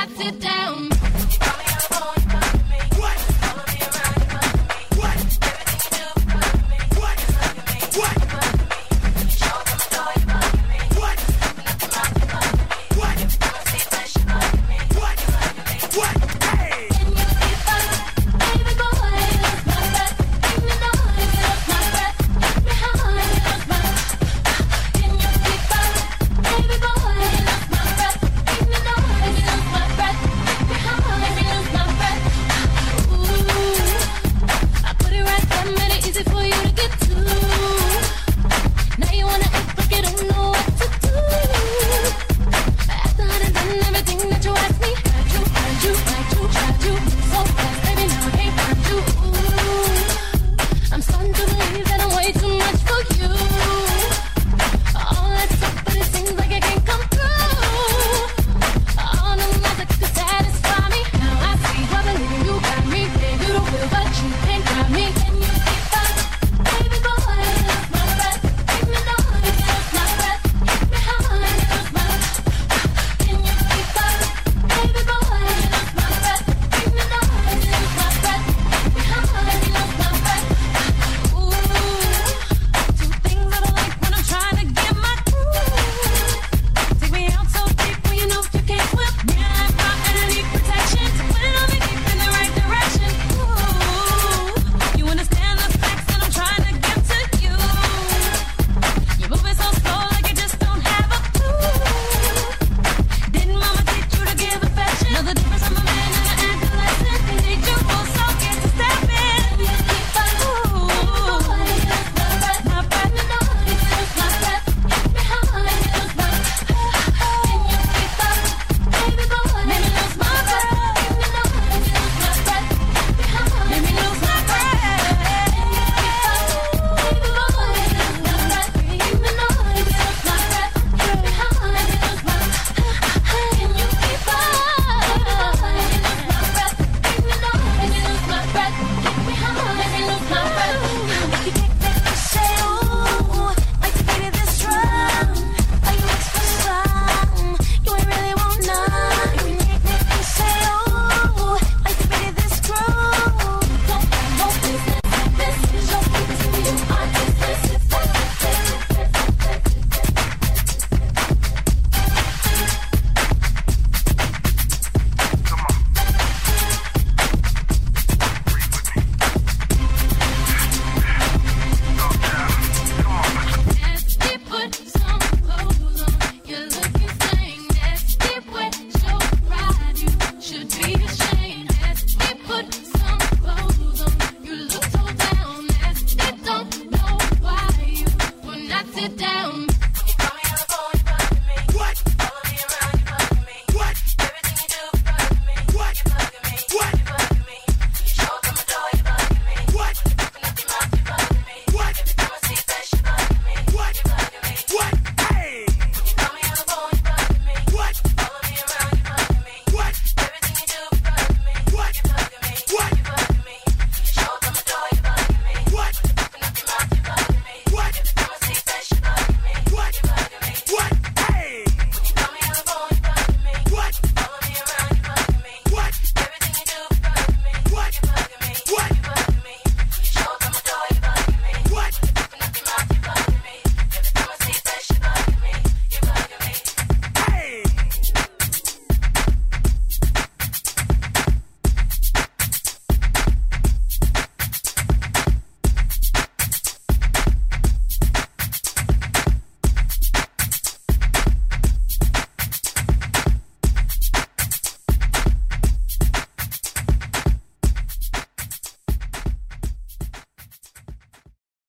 I sit down.